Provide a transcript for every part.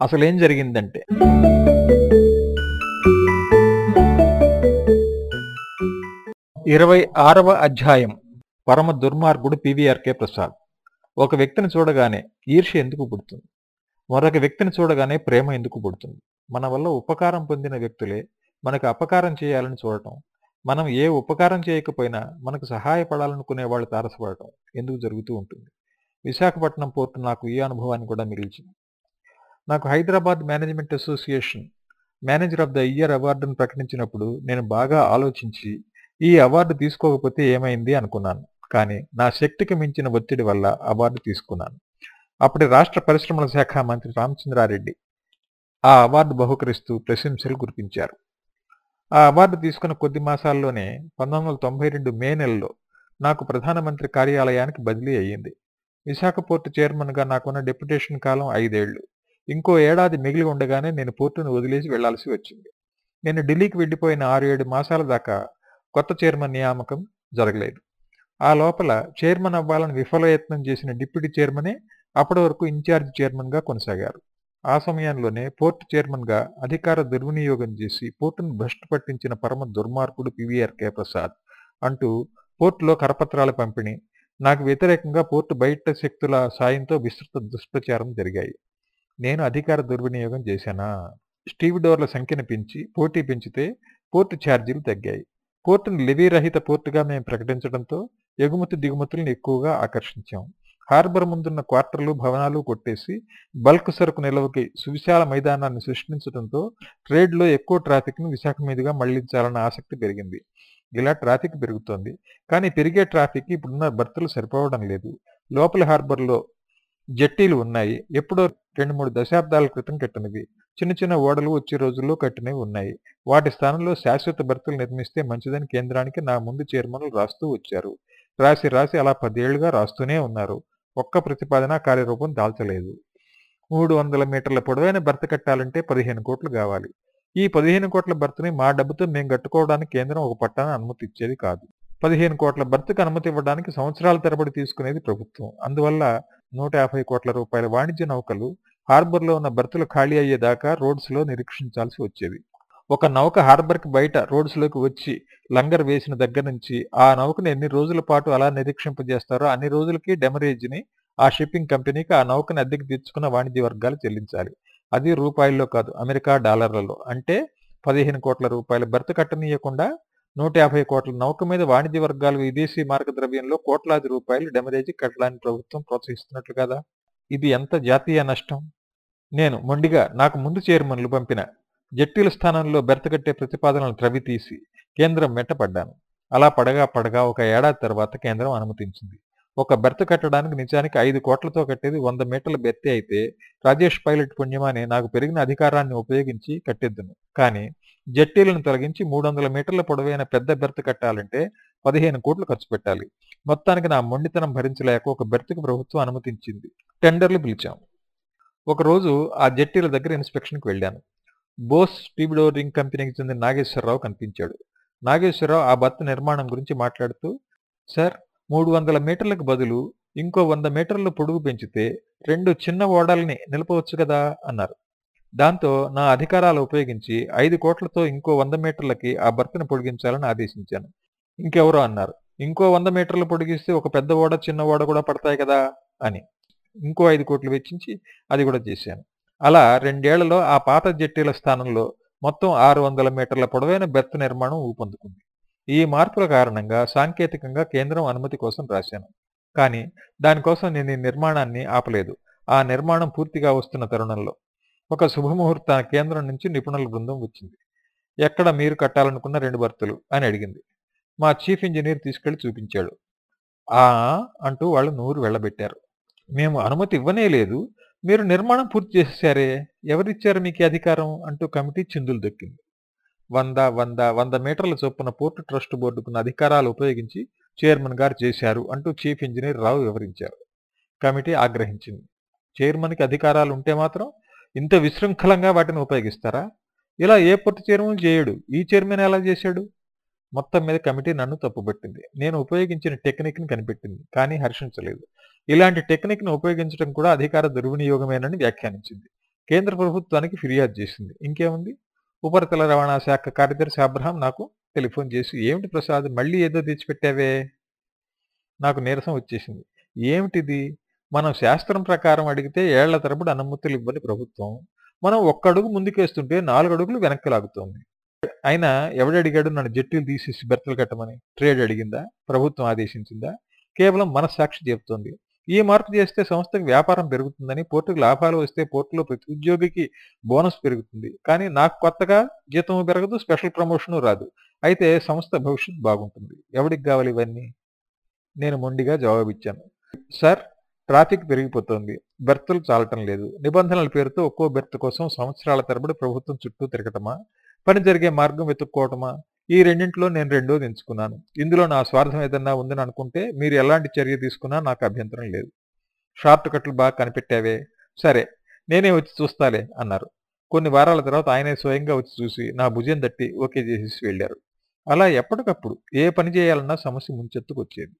అసలేం జరిగిందంటే ఇరవై ఆరవ అధ్యాయం పరమ దుర్మార్గుడు పివిఆర్కే ప్రసాద్. ఒక వ్యక్తిని చూడగానే ఈర్ష్య ఎందుకు పుడుతుంది? మరొక వ్యక్తిని చూడగానే ప్రేమ ఎందుకు పుడుతుంది? మన వల్ల ఉపకారం పొందిన వ్యక్తులే మనకు అపకారం చేయాలని చూడటం మనం ఏ ఉపకారం చేయకపోయినా మనకు సహాయపడాలనుకునే వాళ్ళు తారసపడటం ఎందుకు జరుగుతూ ఉంటుంది? విశాఖపట్నం పోర్టు నాకు ఈ అనుభవాన్ని కూడా మిగిల్చింది. నాకు Hyderabad management association manager of the year అవార్డును ప్రకటించినప్పుడు నేను బాగా ఆలోచించి ఈ అవార్డు తీసుకోకపోతే ఏమైంది అనుకున్నాను. కానీ నా శక్తికి మించిన ఒత్తిడి వల్ల అవార్డు తీసుకున్నాను. అప్పటి రాష్ట్ర పరిశ్రమల శాఖ మంత్రి రామచంద్రారెడ్డి ఆ అవార్డు బహుకరిస్తూ ప్రశంసలు కురిపించారు. ఆ అవార్డు తీసుకున్న కొద్ది మాసాల్లోనే పంతొమ్మిది వందల తొంభై రెండు మే నెలలో నాకు ప్రధానమంత్రి కార్యాలయానికి బదిలీ అయ్యింది. విశాఖ పోర్టు చైర్మన్గా నాకున్న డెప్యుటేషన్ కాలం ఐదేళ్ళు ఇంకో ఏడాది మిగిలి ఉండగానే నేను పోర్టును వదిలేసి వెళ్ళాల్సి వచ్చింది. నేను ఢిల్లీకి వెళ్ళిపోయిన ఆరు ఏడు మాసాల దాకా కొత్త చైర్మన్ నియామకం జరగలేదు. ఆ లోపల చైర్మన్ అవ్వాలని విఫలయత్నం చేసిన డిప్యూటీ చైర్మనే అప్పటి వరకు ఇన్ఛార్జ్ చైర్మన్గా కొనసాగారు. ఆ సమయంలోనే పోర్టు చైర్మన్గా అధికార దుర్వినియోగం చేసి పోర్టును భ్రష్టు పట్టించిన పరమ దుర్మార్గుడు పివిఆర్కే ప్రసాద్ అంటూ పోర్టులో కరపత్రాల పంపిణీ నాకు వ్యతిరేకంగా పోర్టు బయట శక్తుల సాయంతో విస్తృత దుష్ప్రచారం జరిగాయి. నేను అధికార దుర్వినియోగం చేశానా? స్టీవ్ డోర్ల సంఖ్యను పెంచి పోటీ పెంచితే పోర్టు ఛార్జీలు తగ్గాయి. పోర్టును లెవీ రహిత పోర్టుగా మేము ప్రకటించడంతో ఎగుమతి దిగుమతులను ఎక్కువగా ఆకర్షించాం. హార్బర్ ముందున్న క్వార్టర్లు భవనాలు కొట్టేసి బల్క్ సరుకు నిల్వకి సువిశాల మైదానాన్ని సృష్టించడంతో ట్రేడ్లో ఎక్కువ ట్రాఫిక్ను విశాఖ మీదుగా మళ్ళించాలన్న ఆసక్తి పెరిగింది. ఇలా ట్రాఫిక్ పెరుగుతోంది. కానీ పెరిగే ట్రాఫిక్ ఇప్పుడున్న బర్తులు సరిపోవడం లేదు. లోపల హార్బర్లో జట్టీలు ఉన్నాయి. ఎప్పుడో రెండు మూడు దశాబ్దాల క్రితం కట్టినవి. చిన్న చిన్న ఓడలు వచ్చే రోజుల్లో కట్టినవి ఉన్నాయి. వాటి స్థానంలో శాశ్వత బర్తులు నిర్మిస్తే మంచిదని కేంద్రానికి నా ముందు చైర్మన్లు రాస్తూ వచ్చారు. రాసి రాసి అలా పదేళ్ళుగా రాస్తూనే ఉన్నారు. ఒక్క ప్రతిపాదన కార్యరూపం దాల్చలేదు. మూడు వందల మీటర్ల పొడవైన భర్త కట్టాలంటే పదిహేను కోట్లు కావాలి. ఈ పదిహేను కోట్ల భర్తని మా డబ్బుతో మేము కట్టుకోవడానికి కేంద్రం ఒక పట్టాన అనుమతి ఇచ్చేది కాదు. పదిహేను కోట్ల భర్తకు అనుమతి ఇవ్వడానికి సంవత్సరాల తరబడి తీసుకునేది ప్రభుత్వం. అందువల్ల నూట యాభై కోట్ల రూపాయల వాణిజ్య నౌకలు హార్బర్లో ఉన్న బర్తులు ఖాళీ అయ్యేదాకా రోడ్స్లో నిరీక్షించాల్సి వచ్చేది. ఒక నౌక హార్బర్కి బయట రోడ్స్లోకి వచ్చి లంగర్ వేసిన దగ్గర నుంచి ఆ నౌకను ఎన్ని రోజుల పాటు అలా నిరీక్షింపజేస్తారో అన్ని రోజులకి డెమరేజ్ని ఆ షిప్పింగ్ కంపెనీకి ఆ నౌకను అద్దెకి తెచ్చుకున్న వాణిజ్య వర్గాలు చెల్లించాలి. అది రూపాయల్లో కాదు అమెరికా డాలర్లలో. అంటే పదిహేను కోట్ల రూపాయల బర్త్ కట్టనీయకుండా నూట యాభై కోట్ల నౌక మీద వాణిజ్య వర్గాలు విదేశీ మార్గ ద్రవ్యంలో కోట్లాది రూపాయలు డెమరేజీ కట్టడానికి ప్రభుత్వం ప్రోత్సహిస్తున్నట్లు కదా? ఇది ఎంత జాతీయ నష్టం? నేను మొండిగా నాకు ముందు చైర్మన్లు పంపిన జట్టీల స్థానంలో బెర్తగట్టే ప్రతిపాదనలు త్రవితీసి కేంద్రం మెట్టపడ్డాను అలా పడగా పడగా ఒక ఏడాది తర్వాత కేంద్రం అనుమతించింది. ఒక బెర్త్ కట్టడానికి నిజానికి ఐదు కోట్లతో కట్టేది వంద మీటర్ల బెర్తే అయితే రాజేష్ పైలట్ పుణ్యమాని నాకు పెరిగిన అధికారాన్ని ఉపయోగించి కట్టిద్దును. కానీ జట్టీలను తొలగించి మూడు వందల మీటర్ల పొడవైన పెద్ద బెర్త్ కట్టాలంటే పదిహేను కోట్లు ఖర్చు పెట్టాలి. మొత్తానికి నా మొండితనం భరించలేక ఒక బెర్త్కి ప్రభుత్వం అనుమతించింది. టెండర్లు పిలిచాం ఒకరోజు ఆ జట్టీల దగ్గర ఇన్స్పెక్షన్కి వెళ్ళాను. బోస్ టీబిడోరింగ్ కంపెనీకి చెందిన నాగేశ్వరరావు కనిపించాడు. నాగేశ్వరరావు ఆ బర్త్ నిర్మాణం గురించి మాట్లాడుతూ సార్ మూడు వందల మీటర్లకు బదులు ఇంకో వంద మీటర్ల పొడుగు పెంచితే రెండు చిన్న ఓడల్ని నిలపవచ్చు కదా అన్నారు. దాంతో నా అధికారాలు ఉపయోగించి ఐదు కోట్లతో ఇంకో వంద మీటర్లకి ఆ బర్త్ను పొడిగించాలని ఆదేశించాను. ఇంకెవరో అన్నారు. ఇంకో వంద మీటర్లు పొడిగిస్తే ఒక పెద్ద ఓడ చిన్న ఓడ కూడా పడతాయి కదా అని. ఇంకో ఐదు కోట్లు వెచ్చించి అది కూడా చేశాను. అలా రెండేళ్ళలో ఆ పాత జట్టీల స్థానంలో మొత్తం ఆరు వందల మీటర్ల పొడవైన బెర్త్ నిర్మాణం ఊపందుకుంది. ఈ మార్పుల కారణంగా సాంకేతికంగా కేంద్రం అనుమతి కోసం రాశాను. కానీ దానికోసం నేను ఈ నిర్మాణాన్ని ఆపలేదు. ఆ నిర్మాణం పూర్తిగా వస్తున్న తరుణంలో. ఒక శుభముహూర్త కేంద్రం నుంచి నిపుణుల బృందం వచ్చింది. ఎక్కడ మీరు కట్టాలనుకున్న రెండు బర్తులు అని అడిగింది. మా చీఫ్ ఇంజనీర్ తీసుకెళ్ళి చూపించాడు. ఆ అంటూ వాళ్ళు నూరు వెళ్ళబెట్టారు. మేము అనుమతి ఇవ్వనే లేదు మీరు నిర్మాణం పూర్తి చేసేసారే ఎవరిచ్చారు మీకు అధికారం? అంటూ కమిటీ చిందులు దొక్కింది. వంద వంద వంద మీటర్ల చొప్పున పోర్టు ట్రస్ట్ బోర్డుకున్న అధికారాలు ఉపయోగించి చైర్మన్ గారు చేశారు అంటూ చీఫ్ ఇంజనీర్ రావు వివరించారు. కమిటీ ఆగ్రహించింది. చైర్మన్కి అధికారాలు ఉంటే మాత్రం ఇంత విశృంఖలంగా వాటిని ఉపయోగిస్తారా? ఇలా ఏ పోర్టు చైర్మన్ చేయడు? ఈ చైర్మన్ ఎలా చేశాడు? మొత్తం మీద కమిటీ నన్ను తప్పుపట్టింది. నేను ఉపయోగించిన టెక్నిక్ని కనిపెట్టింది కానీ హర్షించలేదు. ఇలాంటి టెక్నిక్ను ఉపయోగించడం కూడా అధికార దుర్వినియోగమేనని వ్యాఖ్యానించింది. కేంద్ర ప్రభుత్వానికి ఫిర్యాదు చేసింది. ఇంకేముంది? ఉపరితల రవాణా శాఖ కార్యదర్శి అబ్రహాం నాకు టెలిఫోన్ చేసి ఏమిటి ప్రసాద్ మళ్ళీ ఏదో తెచ్చిపెట్టావే? నాకు నీరసం వచ్చేసింది. ఏమిటిది? మనం శాస్త్రం ప్రకారం అడిగితే ఏళ్ళ తరబడి అనుమతులు ఇవ్వని ప్రభుత్వం. మనం ఒక్కడుగు ముందుకేస్తుంటే నాలుగు అడుగులు వెనక్కి లాగుతోంది. అయినా ఎవడడిగాడు నన్ను జట్టులు తీసేసి బెర్తలు కట్టమని? ట్రేడ్ అడిగిందా? ప్రభుత్వం ఆదేశించిందా? కేవలం మనస్సాక్షి చెబుతోంది. ఈ మార్పు చేస్తే సంస్థకి వ్యాపారం పెరుగుతుందని పోర్టుకు లాభాలు వస్తే పోర్టులో ప్రతి ఉద్యోగికి బోనస్ పెరుగుతుంది. కానీ నాకు కొత్తగా జీతం పెరగదు స్పెషల్ ప్రమోషన్ రాదు. అయితే సంస్థ భవిష్యత్ బాగుంటుంది. ఎవడికి కావాలి ఇవన్నీ? నేను మొండిగా జవాబిచ్చాను. సార్ ట్రాఫిక్ పెరిగిపోతోంది. బెర్తులు చాలటం లేదు. నిబంధనల పేరుతో ఒక్కో బెర్త్ కోసం సంవత్సరాల తరబడి ప్రభుత్వం చుట్టూ తిరగటమా? పని జరిగే మార్గం వెతుక్కోవటమా? ఈ రెండింటిలో నేను రెండోది ఎంచుకున్నాను. ఇందులో నా స్వార్థం ఏదన్నా ఉందని అనుకుంటే మీరు ఎలాంటి చర్య తీసుకున్నా నాకు అభ్యంతరం లేదు. షార్ట్ కట్లు బాగా కనిపెట్టావే. సరే నేనే వచ్చి చూస్తాలే అన్నారు. కొన్ని వారాల తర్వాత ఆయనే స్వయంగా వచ్చి చూసి నా భుజం తట్టి ఓకే చేసేసి వెళ్ళారు. అలా ఎప్పటికప్పుడు ఏ పని చేయాలన్నా సమస్య ముంచెత్తుకు వచ్చేది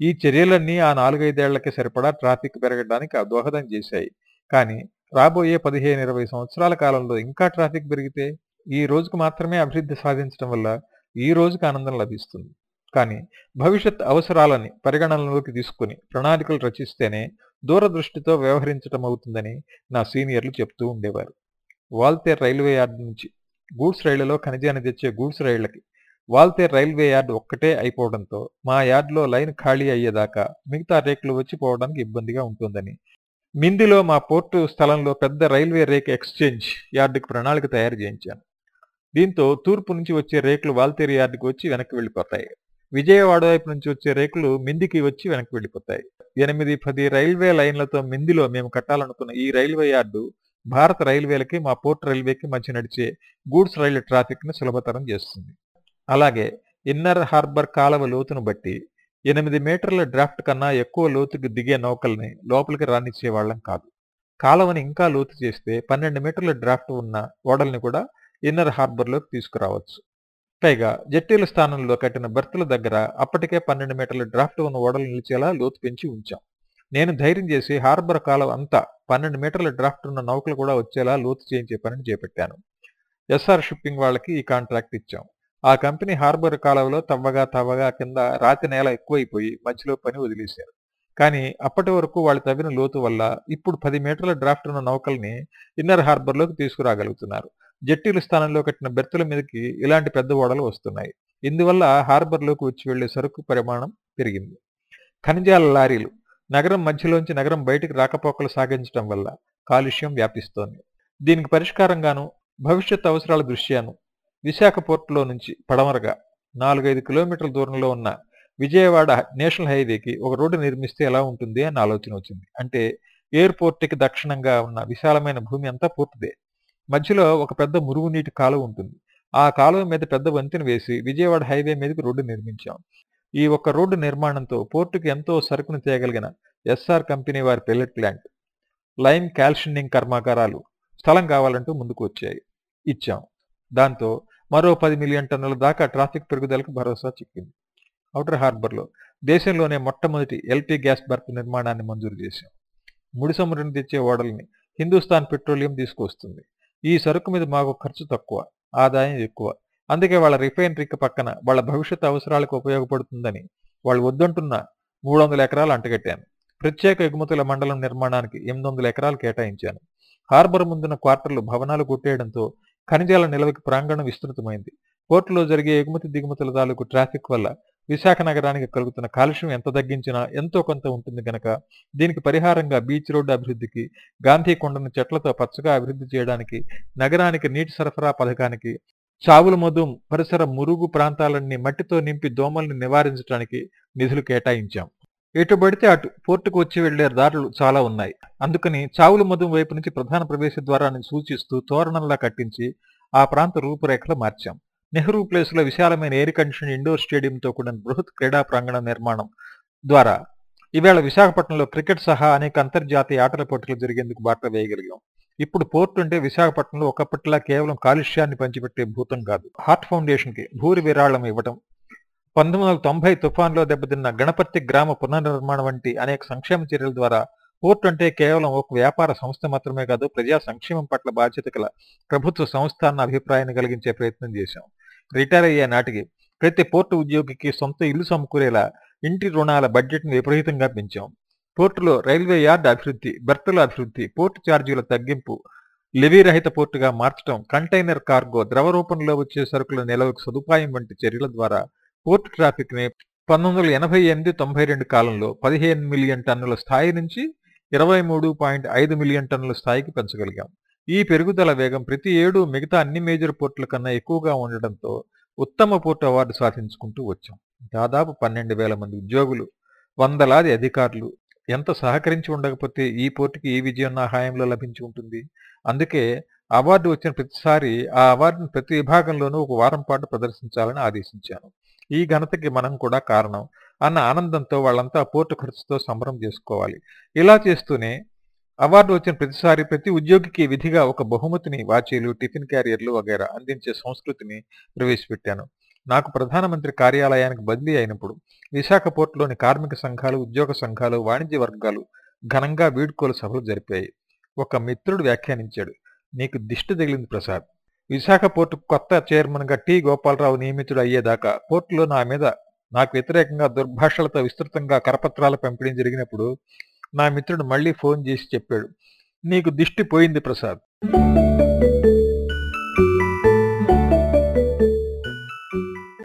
ఈ చర్యలన్నీ ఆ నాలుగైదేళ్ళకి సరిపడా ట్రాఫిక్ పెరగడానికి దోహదం చేశాయి. కానీ రాబోయే పదిహేను ఇరవై సంవత్సరాల కాలంలో ఇంకా ట్రాఫిక్ పెరిగితే ఈ రోజుకు మాత్రమే అభివృద్ధి సాధించడం వల్ల ఈ రోజుకి ఆనందం లభిస్తుంది. కానీ భవిష్యత్ అవసరాలని పరిగణనలోకి తీసుకుని ప్రణాళికలు రచిస్తేనే దూరదృష్టితో వ్యవహరించడం అవుతుందని నా సీనియర్లు చెప్తూ ఉండేవారు. వాల్తేర్ రైల్వే యార్డ్ నుంచి గూడ్స్ రైళ్ళలో ఖనిజాన్ని తెచ్చే గూడ్స్ రైళ్ళకి వాల్తేర్ రైల్వే యార్డ్ ఒక్కటే అయిపోవడంతో మా యార్డ్లో లైన్ ఖాళీ అయ్యేదాకా మిగతా రేకులు వచ్చి పోవడానికి ఇబ్బందిగా ఉంటుందని మిందిలో మా పోర్టు స్థలంలో పెద్ద రైల్వే రేక్ ఎక్స్చేంజ్ యార్డుకి ప్రణాళిక తయారు చేయించాను. దీంతో తూర్పు నుంచి వచ్చే రేకులు వాల్తేరి యార్డుకు వచ్చి వెనక్కి వెళ్ళిపోతాయి. విజయవాడ వైపు నుంచి వచ్చే రేకులు మిందికి వచ్చి వెనక్కి వెళ్ళిపోతాయి. ఎనిమిది పది రైల్వే లైన్లతో మిందిలో మేము కట్టాలనుకున్న ఈ రైల్వే యార్డు భారత రైల్వేలకి మా పోర్ట్ రైల్వేకి మధ్య నడిచే గూడ్స్ రైలు ట్రాఫిక్ను సులభతరం చేస్తుంది. అలాగే ఇన్నర్ హార్బర్ కాలవ లోతును బట్టి ఎనిమిది మీటర్ల డ్రాఫ్ట్ కన్నా ఎక్కువ లోతుకి దిగే నౌకల్ని లోపలికి రానిచ్చే వాళ్ళం కాదు. కాలవని ఇంకా లోతు చేస్తే పన్నెండు మీటర్ల డ్రాఫ్ట్ ఉన్న ఓడల్ని కూడా ఇన్నర్ హార్బర్లోకి తీసుకురావచ్చు. పైగా జట్టీల స్థానంలో కట్టిన బెర్తుల దగ్గర అప్పటికే పన్నెండు మీటర్ల డ్రాఫ్ట్ ఉన్న ఓడలు నిలిచేలా లోతు పెంచి ఉంచాం. నేను ధైర్యం చేసి హార్బర్ కాలం అంతా పన్నెండు మీటర్ల డ్రాఫ్ట్ ఉన్న నౌకలు కూడా వచ్చేలా లోతు చేయించే పనిని చేపట్టాను. ఎస్ఆర్ షిప్పింగ్ వాళ్ళకి ఈ కాంట్రాక్ట్ ఇచ్చాం. ఆ కంపెనీ హార్బర్ కాలంలో తవ్వగా తవ్వగా కింద రాతి నేల ఎక్కువైపోయి మధ్యలో పని వదిలేశారు. కానీ అప్పటి వరకు వాళ్ళు తవ్విన లోతు వల్ల ఇప్పుడు పది మీటర్ల డ్రాఫ్ట్ ఉన్న నౌకల్ని ఇన్నర్ హార్బర్లోకి తీసుకురాగలుగుతున్నారు. జట్టీల స్థానంలో కట్టిన బెర్తుల మీదకి ఇలాంటి పెద్ద ఓడలు వస్తున్నాయి. ఇందువల్ల హార్బర్లోకి వచ్చి వెళ్ళే సరుకు పరిమాణం పెరిగింది. ఖనిజాల లారీలు నగరం మధ్యలోంచి నగరం బయటికి రాకపోకలు సాగించడం వల్ల కాలుష్యం వ్యాపిస్తోంది. దీనికి పరిష్కారంగాను భవిష్యత్ అవసరాల దృష్ట్యాను విశాఖ పోర్టులో నుంచి పడమరగా నాలుగైదు కిలోమీటర్ల దూరంలో ఉన్న విజయవాడ నేషనల్ హైవేకి ఒక రోడ్డు నిర్మిస్తే ఎలా ఉంటుంది అని ఆలోచన వచ్చింది. అంటే ఎయిర్పోర్ట్కి దక్షిణంగా ఉన్న విశాలమైన భూమి అంతా పూర్తిదే మధ్యలో ఒక పెద్ద మురుగునీటి కాలువ ఉంటుంది. ఆ కాలువ మీద పెద్ద వంతెన వేసి విజయవాడ హైవే మీదకి రోడ్డు నిర్మించాం. ఈ ఒక్క రోడ్డు నిర్మాణంతో పోర్టుకు ఎంతో సరుకును తీయగలిగిన ఎస్ఆర్ కంపెనీ వారి పెల్లెట్ ప్లాంట్ లైమ్ క్యాల్షనింగ్ కర్మాగారాలు స్థలం కావాలంటూ ముందుకు వచ్చాయి. ఇచ్చాం. దాంతో మరో పది మిలియన్ టన్నుల దాకా ట్రాఫిక్ పెరుగుదలకు భరోసా చిక్కింది. ఔటర్ హార్బర్లో దేశంలోనే మొట్టమొదటి ఎల్పీ గ్యాస్ బర్త్ నిర్మాణాన్ని మంజూరు చేశాం. ముడి సముద్రం తెచ్చే ఓడల్ని హిందుస్థాన్ పెట్రోలియం తీసుకొస్తుంది. ఈ సరుకు మీద మాకు ఖర్చు తక్కువ ఆదాయం ఎక్కువ. అందుకే వాళ్ళ రిఫైనరీకి పక్కన వాళ్ళ భవిష్యత్ అవసరాలకు ఉపయోగపడుతుందని వాళ్ళు వద్దంటున్న మూడు వందల ఎకరాలు అంటగట్టాను. ప్రత్యేక ఎగుమతుల మండలం నిర్మాణానికి ఎనిమిది వందల ఎకరాలు కేటాయించాను. హార్బర్ ముందున్న క్వార్టర్లు భవనాలు కొట్టేయడంతో ఖనిజాల నిల్వకి ప్రాంగణం విస్తృతమైంది. పోర్టులో జరిగే ఎగుమతి దిగుమతుల తాలూకు ట్రాఫిక్ వల్ల విశాఖ నగరానికి కలుగుతున్న కాలుష్యం ఎంత తగ్గించినా ఎంతో కొంత ఉంటుంది గనక దీనికి పరిహారంగా బీచ్ రోడ్డు అభివృద్ధికి గాంధీ కొండను చెట్లతో పచ్చగా అభివృద్ధి చేయడానికి నగరానికి నీటి సరఫరా పథకానికి చావుల మధు పరిసర మురుగు ప్రాంతాలన్నీ మట్టితో నింపి దోమల్ని నివారించడానికి నిధులు కేటాయించాం. ఎటు పడితే అటు పోర్టుకు వచ్చి వెళ్ళే దారులు చాలా ఉన్నాయి. అందుకని చావుల మధు వైపు నుంచి ప్రధాన ప్రవేశ ద్వారాన్ని సూచిస్తూ తోరణంలా కట్టించి ఆ ప్రాంత రూపురేఖలు మార్చాం. నెహ్రూ ప్లేస్లో విశాలమైన ఎయిర్ కండిషన్ ఇండోర్ స్టేడియంతో కూడిన బృహత్ క్రీడా ప్రాంగణ నిర్మాణం ద్వారా ఈవేళ విశాఖపట్నంలో క్రికెట్ సహా అనేక అంతర్జాతీయ ఆటల పోటీలు జరిగేందుకు బాట వేయగలిగాం. ఇప్పుడు పోర్టు అంటే విశాఖపట్నంలో ఒకప్పటిలా కేవలం కాలుష్యాన్ని పంచిపెట్టే భూతం కాదు. హార్ట్ ఫౌండేషన్కి భూరి విరాళం ఇవ్వటం పంతొమ్మిది వందల తొంభై తుఫాన్లో దెబ్బతిన్న గణపతి గ్రామ పునర్నిర్మాణం వంటి అనేక సంక్షేమ చర్యల ద్వారా పోర్టు అంటే కేవలం ఒక వ్యాపార సంస్థ మాత్రమే కాదు ప్రజా సంక్షేమం పట్ల బాధ్యత గల ప్రభుత్వ సంస్థ అన్న అభిప్రాయాన్ని కలిగించే ప్రయత్నం చేశాం. రిటైర్ అయ్యే నాటికి ప్రతి పోర్టు ఉద్యోగికి సొంత ఇల్లు సమకూరేలా ఇంటి రుణాల బడ్జెట్ను విపరీతంగా పెంచాం. పోర్టులో రైల్వే యార్డ్ అభివృద్ధి బెర్తుల అభివృద్ధి పోర్టు ఛార్జీల తగ్గింపు లెవీ రహిత పోర్టుగా మార్చడం కంటైనర్ కార్గో ద్రవ రూపంలో వచ్చే సరుకుల నిల్వకు సదుపాయం వంటి చర్యల ద్వారా పోర్టు ట్రాఫిక్ని పంతొమ్మిది వందల ఎనభై ఎనిమిది తొంభై రెండు కాలంలో పదిహేను మిలియన్ టన్నుల స్థాయి నుంచి ఇరవై మూడు పాయింట్ ఐదు మిలియన్ టన్నుల స్థాయికి పెంచగలిగాం. ఈ పెరుగుదల వేగం ప్రతి ఏడు మిగతా అన్ని మేజర్ పోర్టుల కన్నా ఎక్కువగా ఉండడంతో ఉత్తమ పోర్టు అవార్డు సాధించుకుంటూ వచ్చాం. దాదాపు పన్నెండు వేల మంది ఉద్యోగులు వందలాది అధికారులు. ఎంత సహకరించి ఉండకపోతే ఈ పోర్టుకి ఈ విజయం నా హాయంలో లభించి ఉంటుంది. అందుకే అవార్డు వచ్చిన ప్రతిసారి ఆ అవార్డును ప్రతి విభాగంలోనూ ఒక వారం పాటు ప్రదర్శించాలని ఆదేశించాను. ఈ ఘనతకి మనం కూడా కారణం అన్న ఆనందంతో వాళ్ళంతా పోర్టు ఖర్చుతో సంబరం చేసుకోవాలి. ఇలా చేస్తూనే అవార్డు వచ్చిన ప్రతిసారి ప్రతి ఉద్యోగికి విధిగా ఒక బహుమతిని వాచీలు టిఫిన్ క్యారియర్లు వగైరా అందించే సంస్కృతిని ప్రవేశపెట్టాను. నాకు ప్రధానమంత్రి కార్యాలయానికి బదిలీ అయినప్పుడు విశాఖ పోర్టులోని కార్మిక సంఘాలు ఉద్యోగ సంఘాలు వాణిజ్య వర్గాలు ఘనంగా వీడ్కోలు సభలు జరిపాయి. ఒక మిత్రుడు వ్యాఖ్యానించాడు నీకు దిష్టి తగిలింది ప్రసాద్. విశాఖ పోర్టు కొత్త చైర్మన్గా టి. గోపాలరావు నియమితుడు అయ్యేదాకా పోర్టులో నా మీద నాకు వ్యతిరేకంగా దుర్భాషలతో విస్తృతంగా కరపత్రాల పంపిణీ జరిగినప్పుడు నా మిత్రుడు మళ్ళీ ఫోన్ చేసి చెప్పాడు. నీకు దిష్టి పోయింది ప్రసాద్.